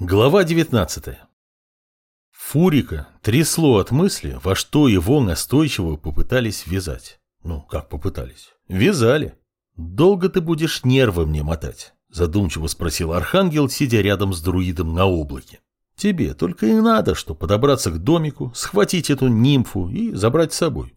Глава 19 Фурика трясло от мысли, во что его настойчиво попытались вязать. Ну, как попытались? Вязали. «Долго ты будешь нервы мне мотать?» Задумчиво спросил Архангел, сидя рядом с друидом на облаке. «Тебе только и надо, что подобраться к домику, схватить эту нимфу и забрать с собой».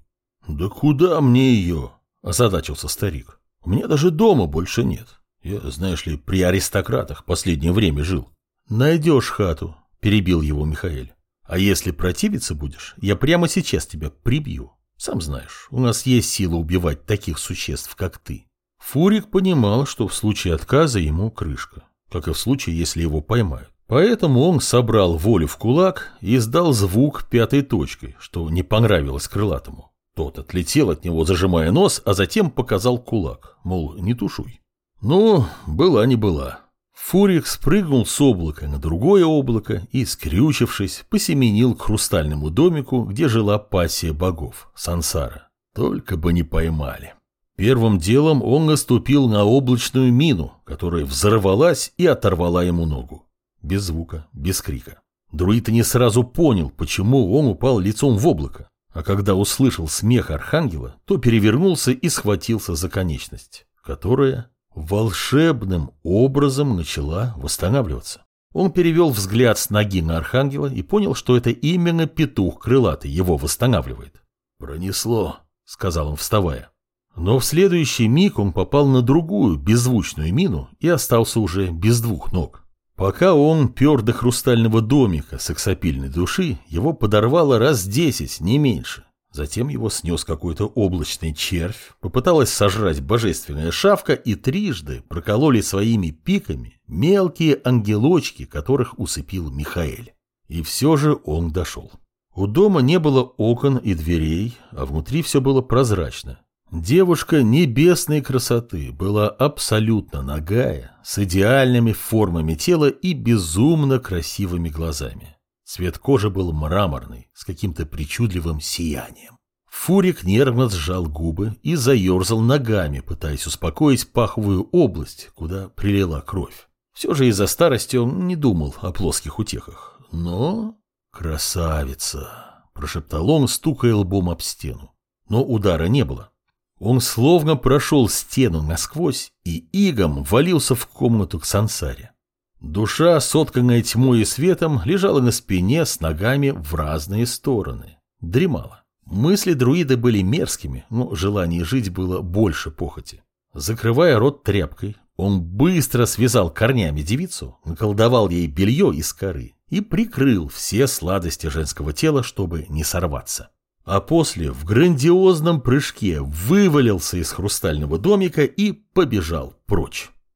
«Да куда мне ее?» – озадачился старик. «У меня даже дома больше нет. Я, знаешь ли, при аристократах последнее время жил. «Найдешь хату», – перебил его Михаил. «А если противиться будешь, я прямо сейчас тебя прибью. Сам знаешь, у нас есть сила убивать таких существ, как ты». Фурик понимал, что в случае отказа ему крышка, как и в случае, если его поймают. Поэтому он собрал волю в кулак и издал звук пятой точкой, что не понравилось крылатому. Тот отлетел от него, зажимая нос, а затем показал кулак, мол, не тушуй. Ну, была не была. Фурик спрыгнул с облака на другое облако и, скрючившись, посеменил к хрустальному домику, где жила пассия богов, Сансара. Только бы не поймали. Первым делом он наступил на облачную мину, которая взорвалась и оторвала ему ногу. Без звука, без крика. Друид не сразу понял, почему он упал лицом в облако, а когда услышал смех архангела, то перевернулся и схватился за конечность, которая волшебным образом начала восстанавливаться. Он перевел взгляд с ноги на архангела и понял, что это именно петух крылатый его восстанавливает. «Пронесло», — сказал он, вставая. Но в следующий миг он попал на другую беззвучную мину и остался уже без двух ног. Пока он пер до хрустального домика сексапильной души, его подорвало раз десять, не меньше. Затем его снес какой-то облачный червь, попыталась сожрать божественная шавка и трижды прокололи своими пиками мелкие ангелочки, которых усыпил Михаэль. И все же он дошел. У дома не было окон и дверей, а внутри все было прозрачно. Девушка небесной красоты была абсолютно нагая, с идеальными формами тела и безумно красивыми глазами. Цвет кожи был мраморный, с каким-то причудливым сиянием. Фурик нервно сжал губы и заерзал ногами, пытаясь успокоить паховую область, куда прилила кровь. Все же из-за старости он не думал о плоских утехах. Но... «Красавица!» – прошептал он, стукая лбом об стену. Но удара не было. Он словно прошел стену насквозь и игом валился в комнату к сансаре. Душа, сотканная тьмой и светом, лежала на спине с ногами в разные стороны. Дремала. Мысли друида были мерзкими, но желание жить было больше похоти. Закрывая рот тряпкой, он быстро связал корнями девицу, наколдовал ей белье из коры и прикрыл все сладости женского тела, чтобы не сорваться. А после в грандиозном прыжке вывалился из хрустального домика и побежал прочь.